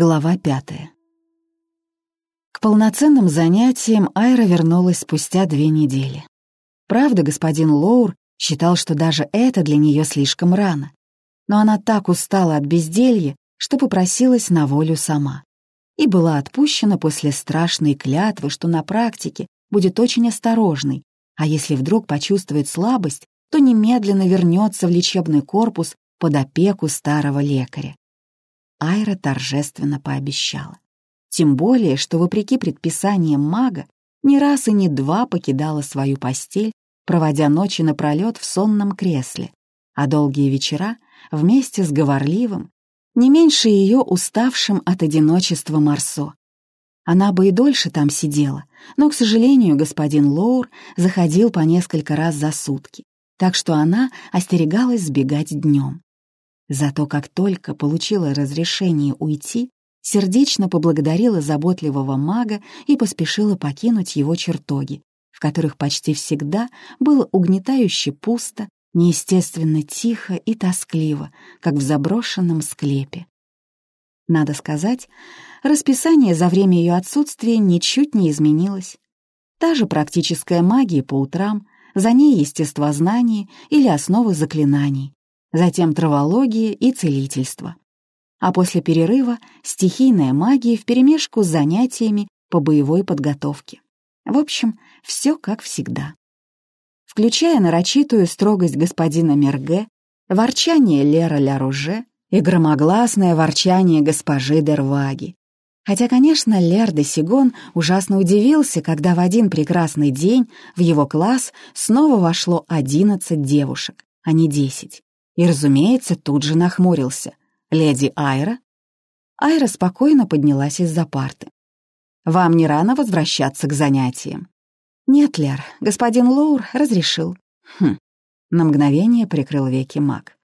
Глава пятая. К полноценным занятиям Айра вернулась спустя две недели. Правда, господин Лоур считал, что даже это для нее слишком рано. Но она так устала от безделья, что попросилась на волю сама. И была отпущена после страшной клятвы, что на практике будет очень осторожной, а если вдруг почувствует слабость, то немедленно вернется в лечебный корпус под опеку старого лекаря. Айра торжественно пообещала. Тем более, что, вопреки предписаниям мага, ни раз и ни два покидала свою постель, проводя ночи напролет в сонном кресле, а долгие вечера вместе с говорливым, не меньше ее уставшим от одиночества Марсо. Она бы и дольше там сидела, но, к сожалению, господин Лоур заходил по несколько раз за сутки, так что она остерегалась сбегать днем. Зато как только получила разрешение уйти, сердечно поблагодарила заботливого мага и поспешила покинуть его чертоги, в которых почти всегда было угнетающе пусто, неестественно тихо и тоскливо, как в заброшенном склепе. Надо сказать, расписание за время ее отсутствия ничуть не изменилось. Та же практическая магия по утрам, за ней естествознание или основы заклинаний, затем травология и целительство. А после перерыва стихийная магия вперемешку с занятиями по боевой подготовке. В общем, все как всегда. Включая нарочитую строгость господина Мерге, ворчание Лера Ля-Руже и громогласное ворчание госпожи Дерваги. Хотя, конечно, Лер де Сигон ужасно удивился, когда в один прекрасный день в его класс снова вошло одиннадцать девушек, а не десять. И, разумеется, тут же нахмурился. «Леди Айра?» Айра спокойно поднялась из-за парты. «Вам не рано возвращаться к занятиям?» «Нет, Лер, господин Лоур разрешил». «Хм». На мгновение прикрыл веки маг.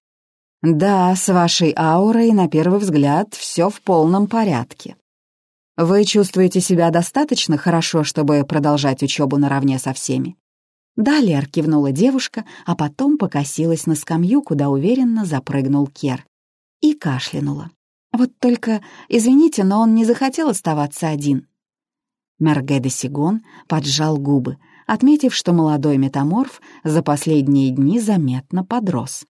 «Да, с вашей аурой, на первый взгляд, все в полном порядке. Вы чувствуете себя достаточно хорошо, чтобы продолжать учебу наравне со всеми?» «Да, Лер», — кивнула девушка, а потом покосилась на скамью, куда уверенно запрыгнул Кер. И кашлянула. «Вот только, извините, но он не захотел оставаться один». Мерге де Сигон поджал губы, отметив, что молодой метаморф за последние дни заметно подрос.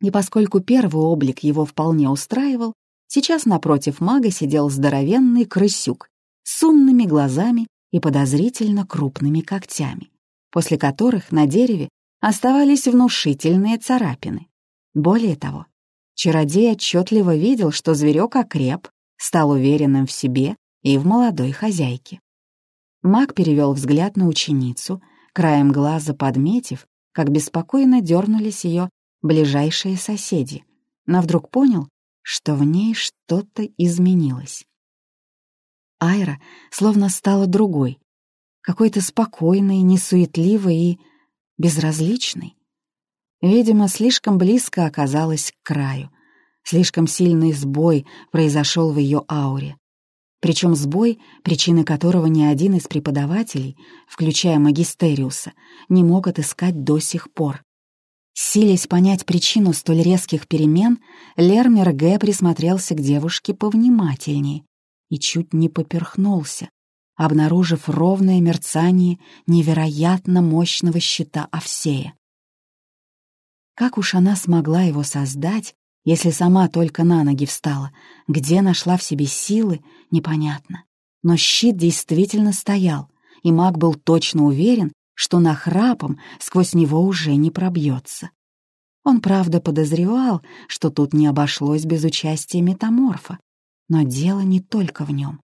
И поскольку первый облик его вполне устраивал, сейчас напротив мага сидел здоровенный крысюк с умными глазами и подозрительно крупными когтями после которых на дереве оставались внушительные царапины. Более того, чародей отчетливо видел, что зверек окреп, стал уверенным в себе и в молодой хозяйке. Маг перевел взгляд на ученицу, краем глаза подметив, как беспокойно дернулись ее ближайшие соседи, но вдруг понял, что в ней что-то изменилось. Айра словно стала другой, какой-то спокойный, несуетливый и безразличный. Видимо, слишком близко оказалась к краю. Слишком сильный сбой произошел в ее ауре. Причем сбой, причины которого ни один из преподавателей, включая магистериуса, не мог отыскать до сих пор. Силясь понять причину столь резких перемен, Лермер Г. присмотрелся к девушке повнимательнее и чуть не поперхнулся, обнаружив ровное мерцание невероятно мощного щита Овсея. Как уж она смогла его создать, если сама только на ноги встала, где нашла в себе силы, непонятно. Но щит действительно стоял, и маг был точно уверен, что нахрапом сквозь него уже не пробьется. Он, правда, подозревал, что тут не обошлось без участия метаморфа, но дело не только в нем.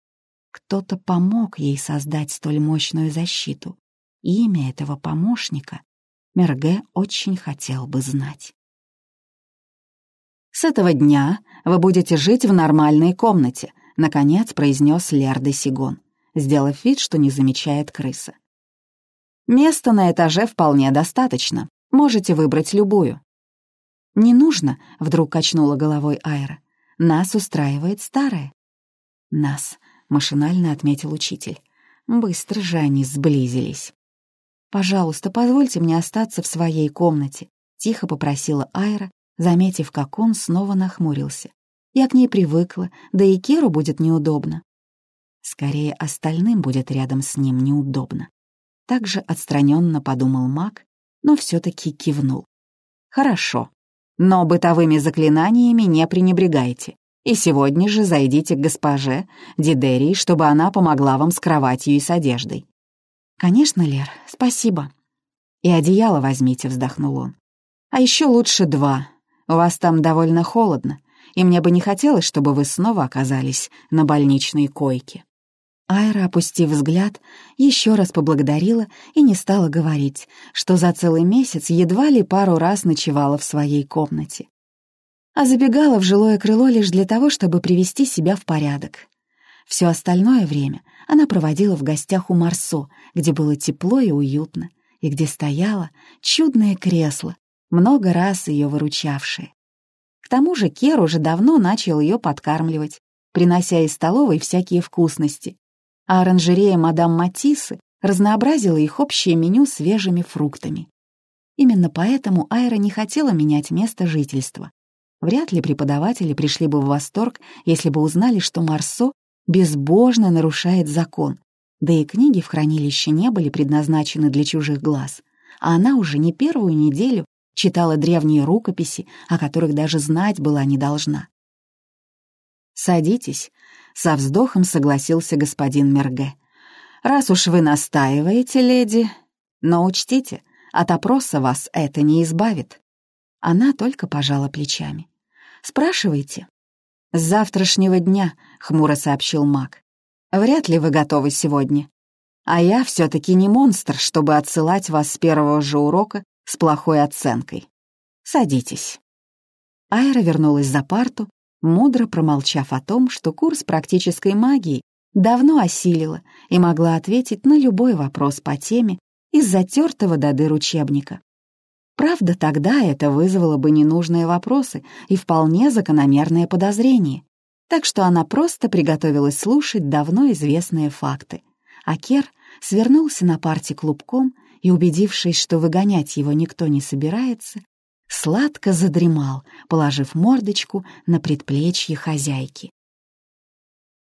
Кто-то помог ей создать столь мощную защиту. Имя этого помощника Мерге очень хотел бы знать. «С этого дня вы будете жить в нормальной комнате», — наконец произнес Лер де Сигон, сделав вид, что не замечает крыса. «Места на этаже вполне достаточно. Можете выбрать любую». «Не нужно», — вдруг качнула головой Айра. «Нас устраивает старое». «Нас», — машинально отметил учитель. Быстро же они сблизились. «Пожалуйста, позвольте мне остаться в своей комнате», — тихо попросила Айра, заметив, как он снова нахмурился. Я к ней привыкла, да и Керу будет неудобно. Скорее, остальным будет рядом с ним неудобно. Также отстраненно подумал маг, но все-таки кивнул. «Хорошо, но бытовыми заклинаниями не пренебрегайте, и сегодня же зайдите к госпоже Дидерии, чтобы она помогла вам с кроватью и с одеждой». «Конечно, Лер, спасибо». «И одеяло возьмите», — вздохнул он. «А еще лучше два. У вас там довольно холодно, и мне бы не хотелось, чтобы вы снова оказались на больничной койке». Айра, опустив взгляд, еще раз поблагодарила и не стала говорить, что за целый месяц едва ли пару раз ночевала в своей комнате. А забегала в жилое крыло лишь для того, чтобы привести себя в порядок. Все остальное время она проводила в гостях у Марсо, где было тепло и уютно, и где стояло чудное кресло, много раз ее выручавшее. К тому же Кер уже давно начал ее подкармливать, принося из столовой всякие вкусности, а оранжерея мадам Матиссы разнообразила их общее меню свежими фруктами. Именно поэтому Айра не хотела менять место жительства. Вряд ли преподаватели пришли бы в восторг, если бы узнали, что Марсо безбожно нарушает закон, да и книги в хранилище не были предназначены для чужих глаз, а она уже не первую неделю читала древние рукописи, о которых даже знать была не должна. «Садитесь», — со вздохом согласился господин Мерге. «Раз уж вы настаиваете, леди, но учтите, от опроса вас это не избавит». Она только пожала плечами. «Спрашивайте». «С завтрашнего дня», — хмуро сообщил маг. «Вряд ли вы готовы сегодня. А я все-таки не монстр, чтобы отсылать вас с первого же урока с плохой оценкой. Садитесь». Айра вернулась за парту, мудро промолчав о том, что курс практической магии давно осилила и могла ответить на любой вопрос по теме из затертого до дыр учебника. Правда, тогда это вызвало бы ненужные вопросы и вполне закономерные подозрения, так что она просто приготовилась слушать давно известные факты. А Кер свернулся на парте клубком и, убедившись, что выгонять его никто не собирается, сладко задремал, положив мордочку на предплечье хозяйки.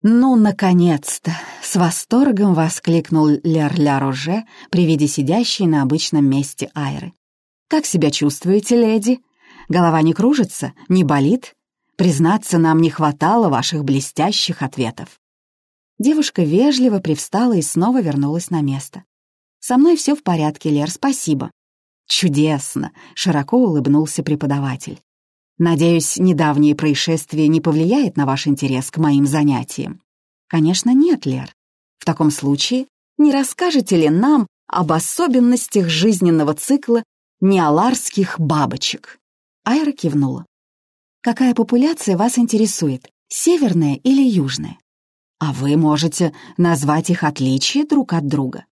«Ну, наконец-то!» — с восторгом воскликнул Ляр-Ля-Роже при виде сидящей на обычном месте Айры. «Как себя чувствуете, леди? Голова не кружится? Не болит? Признаться, нам не хватало ваших блестящих ответов». Девушка вежливо привстала и снова вернулась на место. «Со мной все в порядке, Лер, спасибо. «Чудесно!» — широко улыбнулся преподаватель. «Надеюсь, недавнее происшествие не повлияет на ваш интерес к моим занятиям?» «Конечно, нет, Лер. В таком случае не расскажете ли нам об особенностях жизненного цикла неаларских бабочек?» Айра кивнула. «Какая популяция вас интересует, северная или южная? А вы можете назвать их отличия друг от друга?»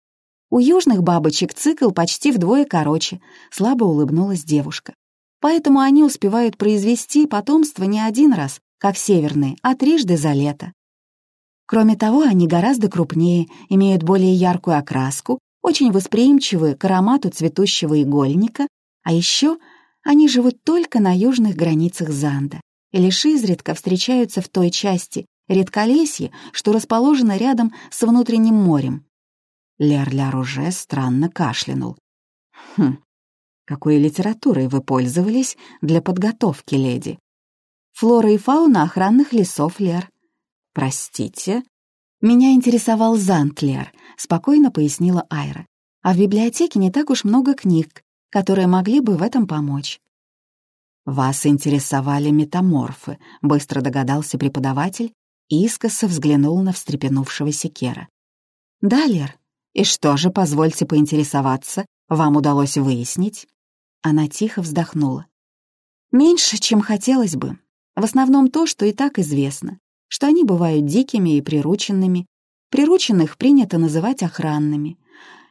У южных бабочек цикл почти вдвое короче, слабо улыбнулась девушка. Поэтому они успевают произвести потомство не один раз, как северные, а трижды за лето. Кроме того, они гораздо крупнее, имеют более яркую окраску, очень восприимчивы к аромату цветущего игольника, а еще они живут только на южных границах Занда и лишь изредка встречаются в той части редколесья, что расположено рядом с внутренним морем, Ляр-Ляр уже странно кашлянул. «Хм, какой литературой вы пользовались для подготовки, леди?» «Флора и фауна охранных лесов, Лер». «Простите?» «Меня интересовал Зант, Лер», — спокойно пояснила Айра. «А в библиотеке не так уж много книг, которые могли бы в этом помочь». «Вас интересовали метаморфы», — быстро догадался преподаватель и искоса взглянул на встрепенувшегося Кера. «Да, Лер, «И что же, позвольте поинтересоваться, вам удалось выяснить?» Она тихо вздохнула. «Меньше, чем хотелось бы. В основном то, что и так известно, что они бывают дикими и прирученными. Прирученных принято называть охранными.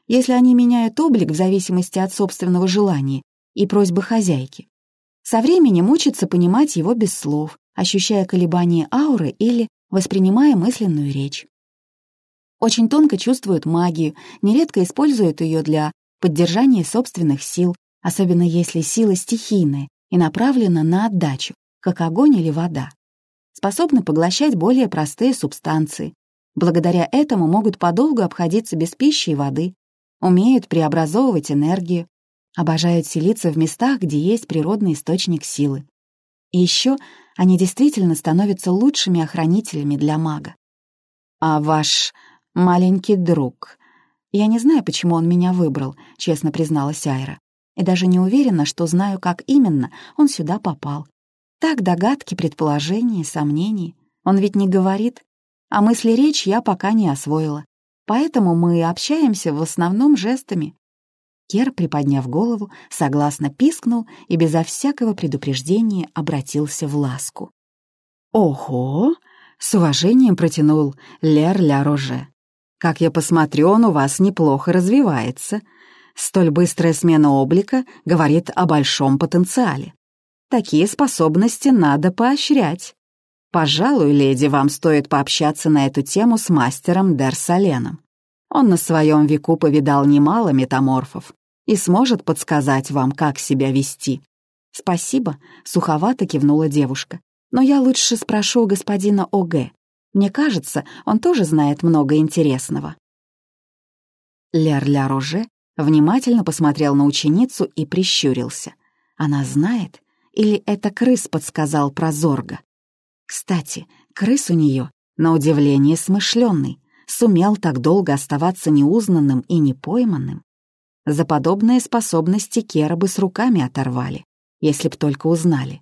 Если они меняют облик в зависимости от собственного желания и просьбы хозяйки. Со временем учатся понимать его без слов, ощущая колебания ауры или воспринимая мысленную речь очень тонко чувствуют магию, нередко используют ее для поддержания собственных сил, особенно если сила стихийная и направлена на отдачу, как огонь или вода. Способны поглощать более простые субстанции. Благодаря этому могут подолгу обходиться без пищи и воды, умеют преобразовывать энергию, обожают селиться в местах, где есть природный источник силы. И еще они действительно становятся лучшими охранителями для мага. А ваш маленький друг... Я не знаю, почему он меня выбрал, честно призналась Айра. И даже не уверена, что знаю, как именно он сюда попал. Так догадки, предположения, сомнения. Он ведь не говорит. А мысли речь я пока не освоила. Поэтому мы общаемся в основном жестами. Кер, приподняв голову, согласно пискнул и безо всякого предупреждения обратился в ласку. «Ого!» — с уважением протянул Лер Ля Роже. «Как я посмотрю, он у вас неплохо развивается. Столь быстрая смена облика говорит о большом потенциале. Такие способности надо поощрять. Пожалуй, леди, вам стоит пообщаться на эту тему с мастером Дерсаленом. Он на своем веку повидал немало метаморфов и сможет подсказать вам, как себя вести. «Спасибо», — суховато кивнула девушка. «Но я лучше спрошу у господина О.Г. Мне кажется, он тоже знает много интересного». Лер-Ля Роже внимательно посмотрел на ученицу и прищурился. «Она знает? Или это крыс подсказал про Зорга?» Кстати, крыс у нее, на удивление, смышленный сумел так долго оставаться неузнанным и непойманным. За подобные способности Кера бы с руками оторвали, если б только узнали.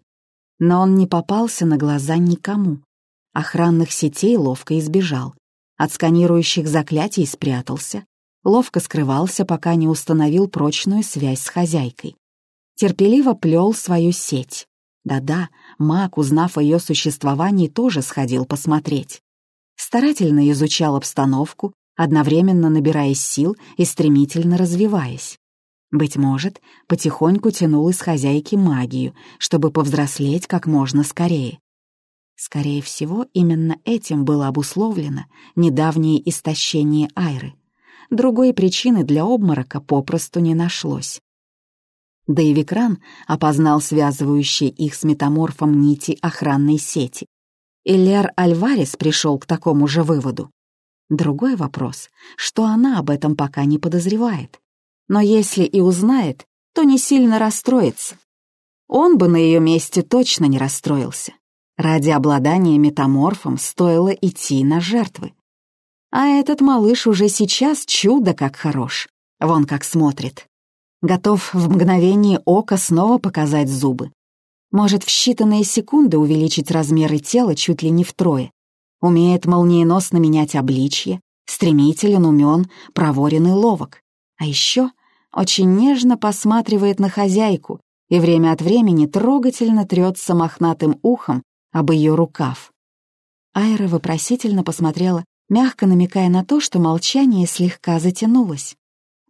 Но он не попался на глаза никому. Охранных сетей ловко избежал. От сканирующих заклятий спрятался. Ловко скрывался, пока не установил прочную связь с хозяйкой. Терпеливо плел свою сеть. Да-да, маг, узнав о ее существовании, тоже сходил посмотреть старательно изучал обстановку, одновременно набираясь сил и стремительно развиваясь. Быть может, потихоньку тянул из хозяйки магию, чтобы повзрослеть как можно скорее. Скорее всего, именно этим было обусловлено недавнее истощение Айры. Другой причины для обморока попросту не нашлось. Да и Викран опознал связывающие их с метаморфом нити охранной сети. Ильяр Альварес пришел к такому же выводу. Другой вопрос, что она об этом пока не подозревает. Но если и узнает, то не сильно расстроится. Он бы на ее месте точно не расстроился. Ради обладания метаморфом стоило идти на жертвы. А этот малыш уже сейчас чудо как хорош. Вон как смотрит. Готов в мгновение ока снова показать зубы может в считанные секунды увеличить размеры тела чуть ли не втрое, умеет молниеносно менять обличье, стремителен, умен, проворен и ловок. А еще очень нежно посматривает на хозяйку и время от времени трогательно трется мохнатым ухом об ее рукав. Айра вопросительно посмотрела, мягко намекая на то, что молчание слегка затянулось.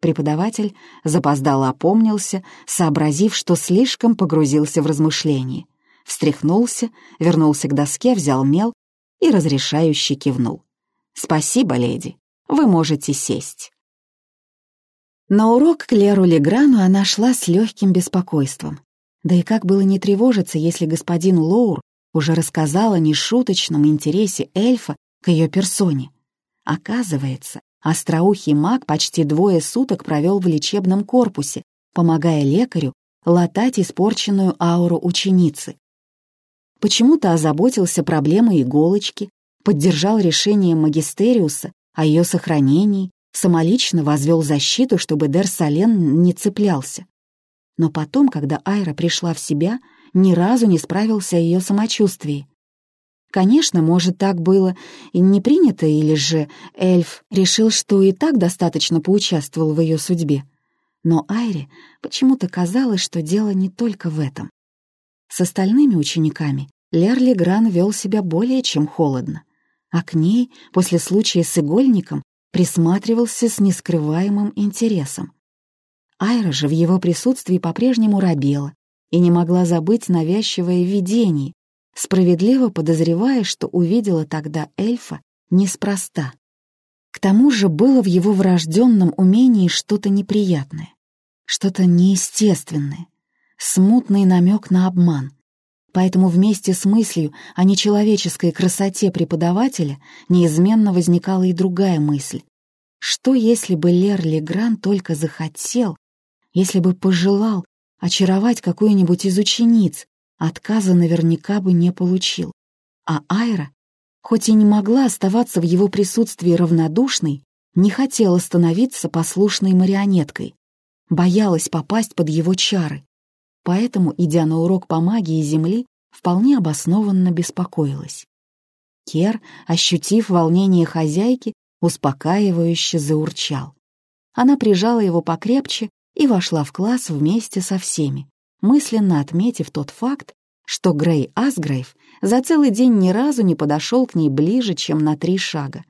Преподаватель запоздало опомнился, сообразив, что слишком погрузился в размышления. Встряхнулся, вернулся к доске, взял мел и разрешающе кивнул. «Спасибо, леди. Вы можете сесть». На урок к Леру Леграну она шла с легким беспокойством. Да и как было не тревожиться, если господин Лоур уже рассказал о нешуточном интересе эльфа к ее персоне. Оказывается, Остроухий маг почти двое суток провел в лечебном корпусе, помогая лекарю латать испорченную ауру ученицы. Почему-то озаботился проблемой иголочки, поддержал решение магистериуса о ее сохранении, самолично возвел защиту, чтобы Дерсален не цеплялся. Но потом, когда Айра пришла в себя, ни разу не справился о ее самочувствии. Конечно, может, так было и не принято, или же эльф решил, что и так достаточно поучаствовал в ее судьбе. Но Айре почему-то казалось, что дело не только в этом. С остальными учениками Лерли Гран вел себя более чем холодно, а к ней, после случая с игольником, присматривался с нескрываемым интересом. Айра же в его присутствии по-прежнему робела и не могла забыть навязчивое видение, справедливо подозревая, что увидела тогда эльфа неспроста. К тому же было в его врожденном умении что-то неприятное, что-то неестественное, смутный намек на обман. Поэтому вместе с мыслью о нечеловеческой красоте преподавателя неизменно возникала и другая мысль. Что если бы Лер Легран только захотел, если бы пожелал очаровать какую-нибудь из учениц, отказа наверняка бы не получил. А Айра, хоть и не могла оставаться в его присутствии равнодушной, не хотела становиться послушной марионеткой, боялась попасть под его чары. Поэтому, идя на урок по магии Земли, вполне обоснованно беспокоилась. Кер, ощутив волнение хозяйки, успокаивающе заурчал. Она прижала его покрепче и вошла в класс вместе со всеми, мысленно отметив тот факт, что Грей Асгрейв за целый день ни разу не подошел к ней ближе, чем на три шага.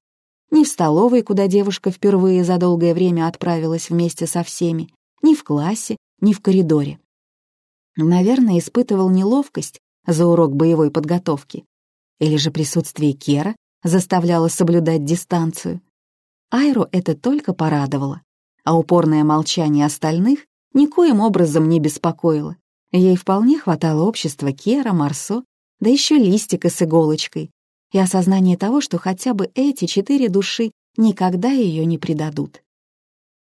Ни в столовой, куда девушка впервые за долгое время отправилась вместе со всеми, ни в классе, ни в коридоре. Наверное, испытывал неловкость за урок боевой подготовки. Или же присутствие Кера заставляло соблюдать дистанцию. Айру это только порадовало, а упорное молчание остальных никоим образом не беспокоило. Ей вполне хватало общества Кера, Марсо, да еще листика с иголочкой, и осознание того, что хотя бы эти четыре души никогда ее не предадут.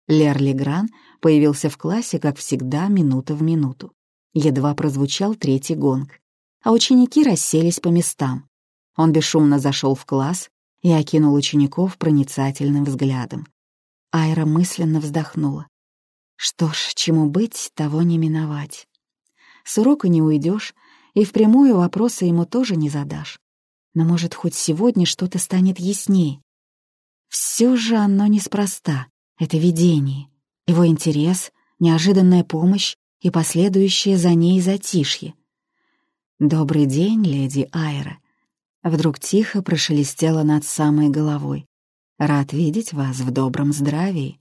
Лер Легран появился в классе, как всегда, минута в минуту. Едва прозвучал третий гонг, а ученики расселись по местам. Он бесшумно зашел в класс и окинул учеников проницательным взглядом. Айра мысленно вздохнула. Что ж, чему быть, того не миновать. С урока не уйдешь, и впрямую вопросы ему тоже не задашь. Но, может, хоть сегодня что-то станет яснее. Все же оно неспроста, это видение. Его интерес, неожиданная помощь и последующее за ней затишье. «Добрый день, леди Айра». Вдруг тихо прошелестело над самой головой. «Рад видеть вас в добром здравии».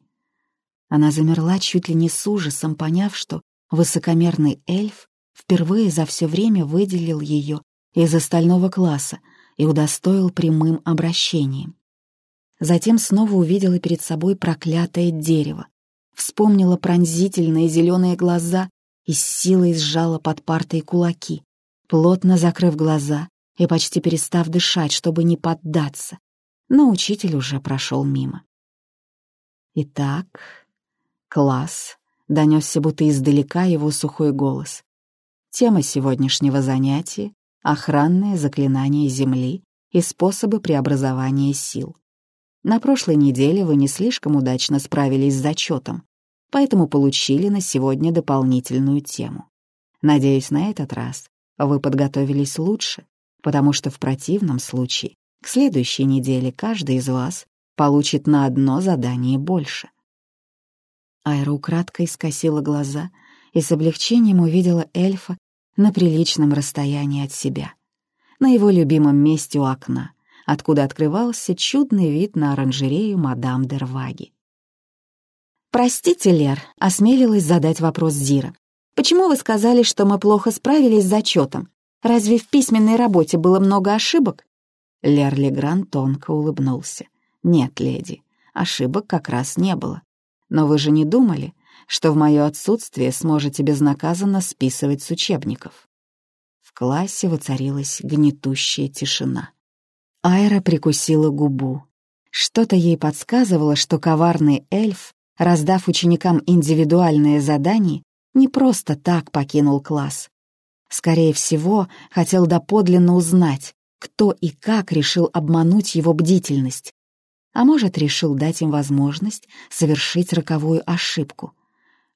Она замерла чуть ли не с ужасом, поняв, что высокомерный эльф впервые за все время выделил ее из остального класса и удостоил прямым обращением. Затем снова увидела перед собой проклятое дерево, вспомнила пронзительные зеленые глаза и с силой сжала под партой кулаки, плотно закрыв глаза и почти перестав дышать, чтобы не поддаться. Но учитель уже прошел мимо. «Итак, класс», — донесся будто издалека его сухой голос. Тема сегодняшнего занятия — охранное заклинание Земли и способы преобразования сил. На прошлой неделе вы не слишком удачно справились с зачетом, поэтому получили на сегодня дополнительную тему. Надеюсь, на этот раз вы подготовились лучше, потому что в противном случае к следующей неделе каждый из вас получит на одно задание больше. Айра украдкой скосила глаза и с облегчением увидела эльфа на приличном расстоянии от себя, на его любимом месте у окна, откуда открывался чудный вид на оранжерею мадам Дерваги. «Простите, Лер», — осмелилась задать вопрос Зира. «Почему вы сказали, что мы плохо справились с зачетом? Разве в письменной работе было много ошибок?» Лер Легран тонко улыбнулся. «Нет, леди, ошибок как раз не было. Но вы же не думали, что в мое отсутствие сможете безнаказанно списывать с учебников. В классе воцарилась гнетущая тишина. Айра прикусила губу. Что-то ей подсказывало, что коварный эльф, раздав ученикам индивидуальные задания, не просто так покинул класс. Скорее всего, хотел доподлинно узнать, кто и как решил обмануть его бдительность. А может, решил дать им возможность совершить роковую ошибку —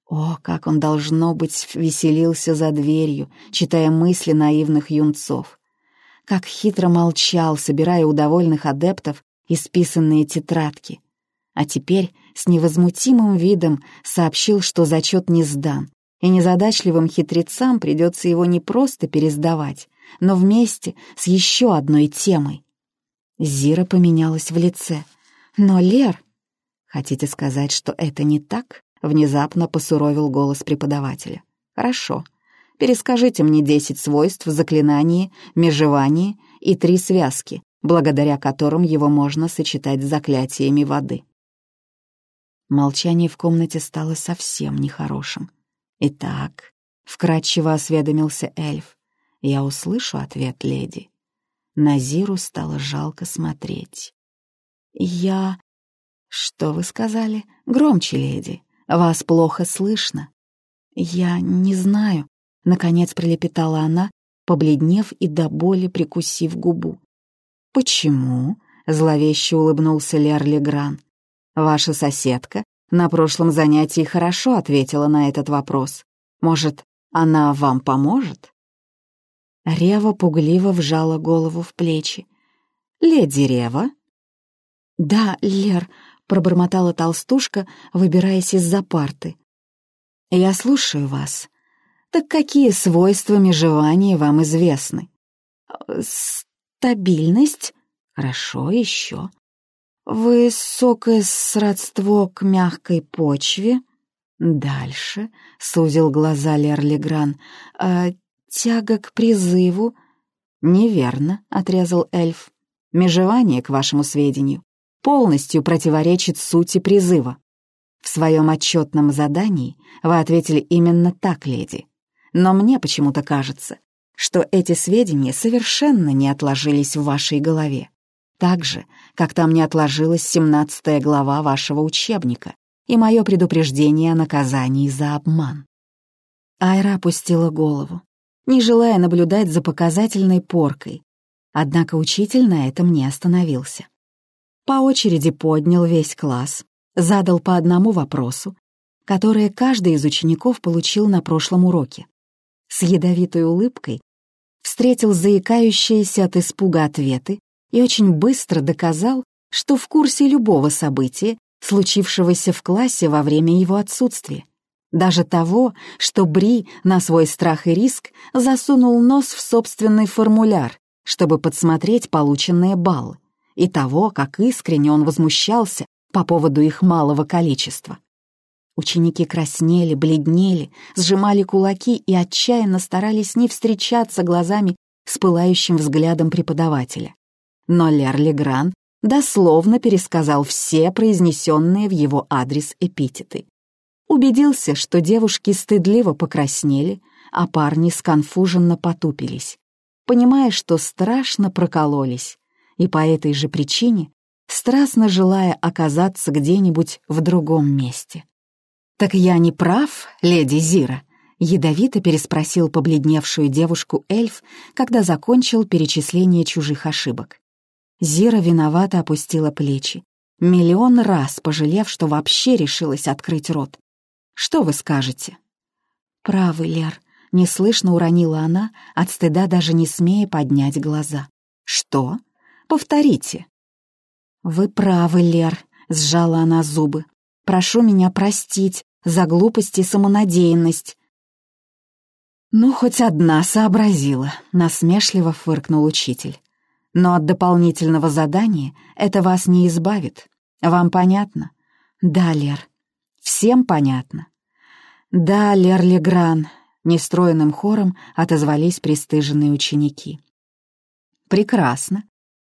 о, как он, должно быть, веселился за дверью, читая мысли наивных юнцов. Как хитро молчал, собирая у довольных адептов исписанные тетрадки. А теперь с невозмутимым видом сообщил, что зачет не сдан, и незадачливым хитрецам придется его не просто пересдавать, но вместе с еще одной темой. Зира поменялась в лице. «Но, Лер, хотите сказать, что это не так?» Внезапно посуровил голос преподавателя. «Хорошо. Перескажите мне десять свойств заклинания, межевания и три связки, благодаря которым его можно сочетать с заклятиями воды». Молчание в комнате стало совсем нехорошим. «Итак», — вкратчиво осведомился эльф, Я услышу ответ, леди. Назиру стало жалко смотреть. Я... Что вы сказали? Громче, леди. Вас плохо слышно. Я не знаю. Наконец пролепетала она, побледнев и до боли прикусив губу. «Почему?» — зловеще улыбнулся Лер Легран. «Ваша соседка на прошлом занятии хорошо ответила на этот вопрос. Может, она вам поможет?» Рева пугливо вжала голову в плечи. «Леди Рева?» «Да, Лер», — пробормотала толстушка, выбираясь из-за парты. «Я слушаю вас. Так какие свойства межевания вам известны?» «Стабильность?» «Хорошо, еще. Высокое сродство к мягкой почве?» «Дальше», — сузил глаза Лер Легран, «э, «тяга к призыву». «Неверно», — отрезал эльф. «Межевание, к вашему сведению, полностью противоречит сути призыва. В своем отчетном задании вы ответили именно так, леди. Но мне почему-то кажется, что эти сведения совершенно не отложились в вашей голове. Так же, как там не отложилась семнадцатая глава вашего учебника и мое предупреждение о наказании за обман. Айра опустила голову, не желая наблюдать за показательной поркой, однако учитель на этом не остановился. По очереди поднял весь класс, задал по одному вопросу, которое каждый из учеников получил на прошлом уроке. С ядовитой улыбкой встретил заикающиеся от испуга ответы и очень быстро доказал, что в курсе любого события, случившегося в классе во время его отсутствия. Даже того, что Бри на свой страх и риск засунул нос в собственный формуляр, чтобы подсмотреть полученные баллы, и того, как искренне он возмущался по поводу их малого количества. Ученики краснели, бледнели, сжимали кулаки и отчаянно старались не встречаться глазами с пылающим взглядом преподавателя. Но Лер Легран дословно пересказал все произнесенные в его адрес эпитеты. Убедился, что девушки стыдливо покраснели, а парни сконфуженно потупились, понимая, что страшно прокололись, и по этой же причине страстно желая оказаться где-нибудь в другом месте. «Так я не прав, леди Зира?» — ядовито переспросил побледневшую девушку эльф, когда закончил перечисление чужих ошибок. Зира виновато опустила плечи, миллион раз пожалев, что вообще решилась открыть рот. «Что вы скажете?» «Правый, Лер», — неслышно уронила она, от стыда даже не смея поднять глаза. «Что? Повторите». «Вы правы, Лер», — сжала она зубы. Прошу меня простить за глупость и самонадеянность». «Ну, хоть одна сообразила», — насмешливо фыркнул учитель. «Но от дополнительного задания это вас не избавит. Вам понятно?» «Да, Лер. Всем понятно?» «Да, Лер Легран», — нестроенным хором отозвались пристыженные ученики. «Прекрасно.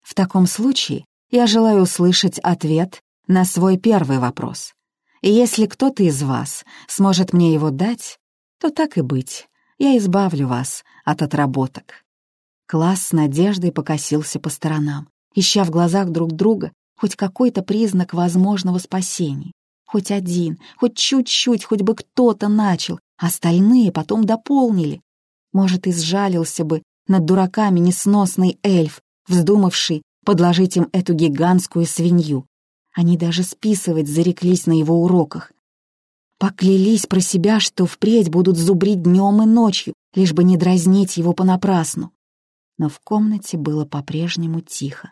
В таком случае я желаю услышать ответ на свой первый вопрос. И если кто-то из вас сможет мне его дать, то так и быть, я избавлю вас от отработок». Класс с надеждой покосился по сторонам, ища в глазах друг друга хоть какой-то признак возможного спасения. Хоть один, хоть чуть-чуть, хоть бы кто-то начал, остальные потом дополнили. Может, и сжалился бы над дураками несносный эльф, вздумавший подложить им эту гигантскую свинью. Они даже списывать зареклись на его уроках. Поклялись про себя, что впредь будут зубрить днем и ночью, лишь бы не дразнить его понапрасну. Но в комнате было по-прежнему тихо.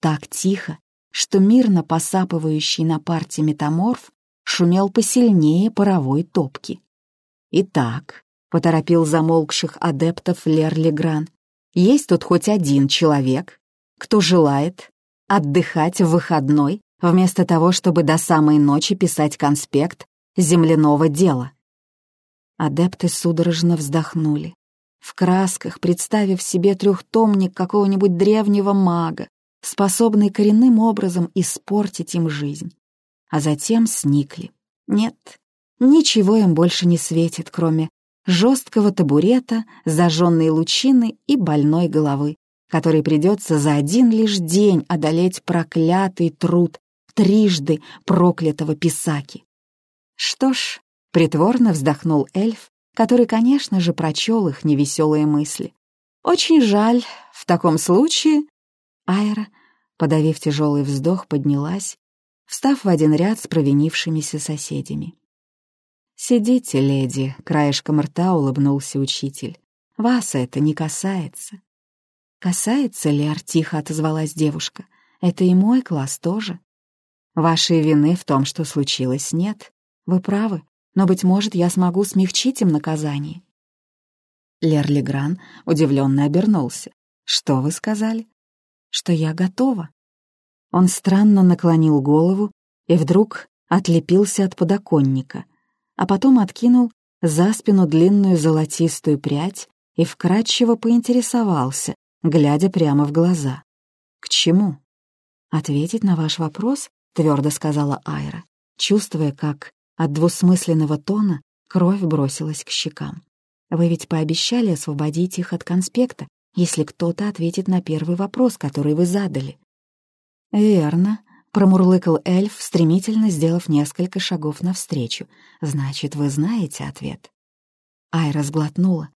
Так тихо, что мирно посапывающий на парте метаморф шумел посильнее паровой топки. «Итак», — поторопил замолкших адептов Лер Легран, «есть тут хоть один человек, кто желает отдыхать в выходной вместо того, чтобы до самой ночи писать конспект земляного дела. Адепты судорожно вздохнули, в красках представив себе трехтомник какого-нибудь древнего мага, способный коренным образом испортить им жизнь. А затем сникли. Нет, ничего им больше не светит, кроме жесткого табурета, зажженной лучины и больной головы, которой придется за один лишь день одолеть проклятый труд трижды проклятого писаки. Что ж, притворно вздохнул эльф, который, конечно же, прочел их невеселые мысли. Очень жаль, в таком случае... Айра, подавив тяжелый вздох, поднялась, встав в один ряд с провинившимися соседями. «Сидите, леди», — краешком рта улыбнулся учитель. «Вас это не касается». «Касается, Лер», — тихо отозвалась девушка. «Это и мой класс тоже. Вашей вины в том, что случилось, нет. Вы правы, но, быть может, я смогу смягчить им наказание». Лер Легран удивленно обернулся. «Что вы сказали?» «Что я готова». Он странно наклонил голову и вдруг отлепился от подоконника, а потом откинул за спину длинную золотистую прядь и вкратчиво поинтересовался, глядя прямо в глаза. «К чему?» «Ответить на ваш вопрос?» — твердо сказала Айра, чувствуя, как от двусмысленного тона кровь бросилась к щекам. «Вы ведь пообещали освободить их от конспекта, если кто-то ответит на первый вопрос, который вы задали». «Верно», — промурлыкал эльф, стремительно сделав несколько шагов навстречу. «Значит, вы знаете ответ». Айра сглотнула,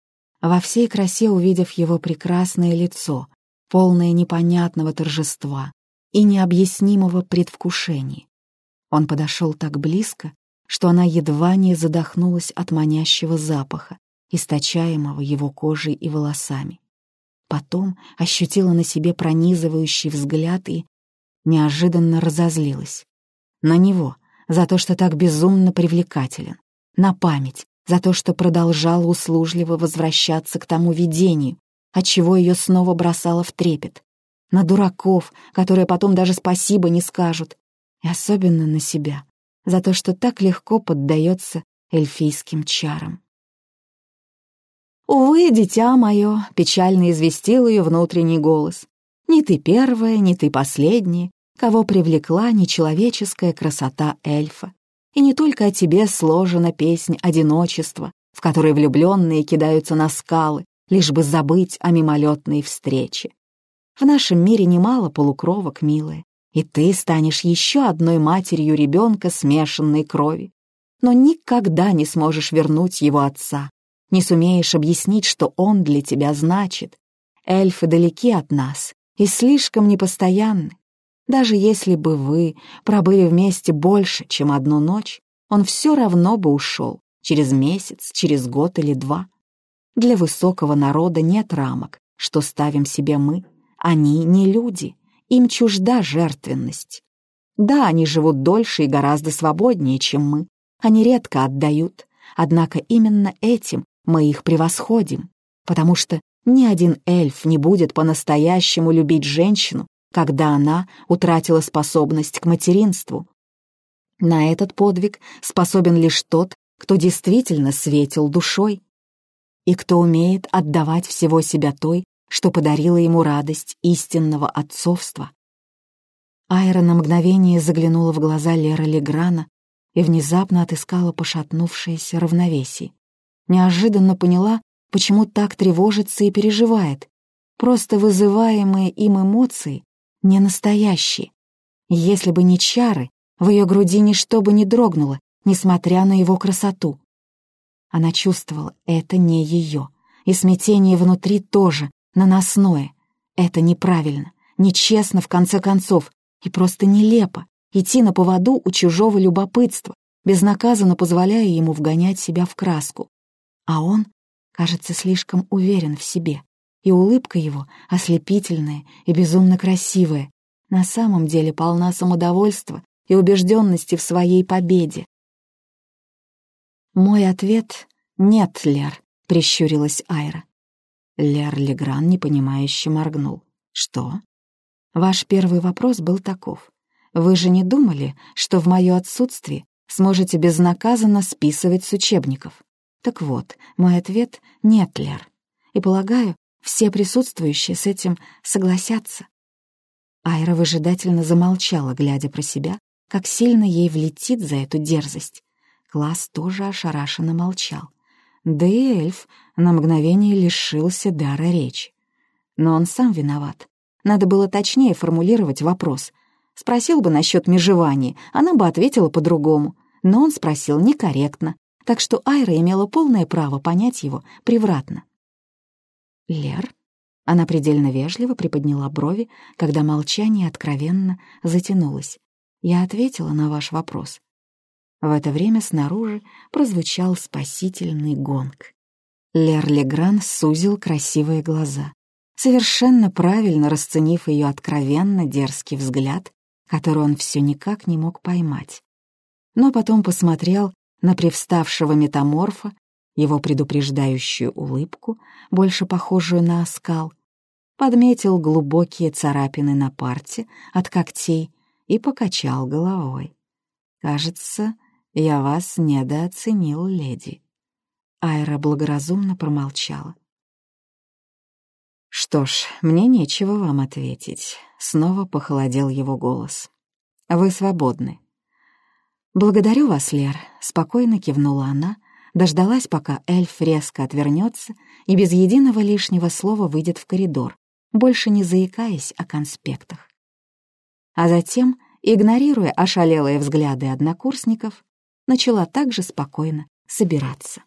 во всей красе увидев его прекрасное лицо, полное непонятного торжества и необъяснимого предвкушения. Он подошел так близко, что она едва не задохнулась от манящего запаха, источаемого его кожей и волосами. Потом ощутила на себе пронизывающий взгляд и неожиданно разозлилась. На него, за то, что так безумно привлекателен, на память, за то, что продолжала услужливо возвращаться к тому видению, отчего ее снова бросало в трепет, на дураков, которые потом даже спасибо не скажут, и особенно на себя, за то, что так легко поддается эльфийским чарам. «Увы, дитя мое», — печально известил ее внутренний голос, «не ты первая, не ты последняя, кого привлекла нечеловеческая красота эльфа. И не только о тебе сложена песнь одиночества, в которой влюбленные кидаются на скалы, лишь бы забыть о мимолетной встрече. В нашем мире немало полукровок, милая, и ты станешь еще одной матерью ребенка смешанной крови. Но никогда не сможешь вернуть его отца, не сумеешь объяснить, что он для тебя значит. Эльфы далеки от нас и слишком непостоянны. Даже если бы вы пробыли вместе больше, чем одну ночь, он все равно бы ушел через месяц, через год или два. Для высокого народа нет рамок, что ставим себе мы. Они не люди, им чужда жертвенность. Да, они живут дольше и гораздо свободнее, чем мы. Они редко отдают, однако именно этим мы их превосходим, потому что ни один эльф не будет по-настоящему любить женщину, когда она утратила способность к материнству. На этот подвиг способен лишь тот, кто действительно светил душой и кто умеет отдавать всего себя той, что подарила ему радость истинного отцовства. Айра на мгновение заглянула в глаза Лера Леграна и внезапно отыскала пошатнувшееся равновесие. Неожиданно поняла, почему так тревожится и переживает. Просто вызываемые им эмоции не настоящий. Если бы не чары, в ее груди ничто бы не дрогнуло, несмотря на его красоту. Она чувствовала, это не ее, и смятение внутри тоже, наносное. Это неправильно, нечестно в конце концов, и просто нелепо идти на поводу у чужого любопытства, безнаказанно позволяя ему вгонять себя в краску. А он, кажется, слишком уверен в себе и улыбка его, ослепительная и безумно красивая, на самом деле полна самодовольства и убежденности в своей победе. «Мой ответ — нет, Лер», — прищурилась Айра. Лер Легран непонимающе моргнул. «Что?» «Ваш первый вопрос был таков. Вы же не думали, что в мое отсутствие сможете безнаказанно списывать с учебников? Так вот, мой ответ — нет, Лер. И полагаю, все присутствующие с этим согласятся. Айра выжидательно замолчала, глядя про себя, как сильно ей влетит за эту дерзость. Класс тоже ошарашенно молчал. Да и эльф на мгновение лишился дара речи. Но он сам виноват. Надо было точнее формулировать вопрос. Спросил бы насчет межевания, она бы ответила по-другому. Но он спросил некорректно, так что Айра имела полное право понять его превратно. «Лер?» Она предельно вежливо приподняла брови, когда молчание откровенно затянулось. «Я ответила на ваш вопрос». В это время снаружи прозвучал спасительный гонг. Лер Легран сузил красивые глаза, совершенно правильно расценив ее откровенно дерзкий взгляд, который он все никак не мог поймать. Но потом посмотрел на привставшего метаморфа, его предупреждающую улыбку, больше похожую на оскал, подметил глубокие царапины на парте от когтей и покачал головой. «Кажется, я вас недооценил, леди». Айра благоразумно промолчала. «Что ж, мне нечего вам ответить», — снова похолодел его голос. «Вы свободны». «Благодарю вас, Лер», — спокойно кивнула она, дождалась, пока эльф резко отвернется и без единого лишнего слова выйдет в коридор, больше не заикаясь о конспектах. А затем, игнорируя ошалелые взгляды однокурсников, начала также спокойно собираться.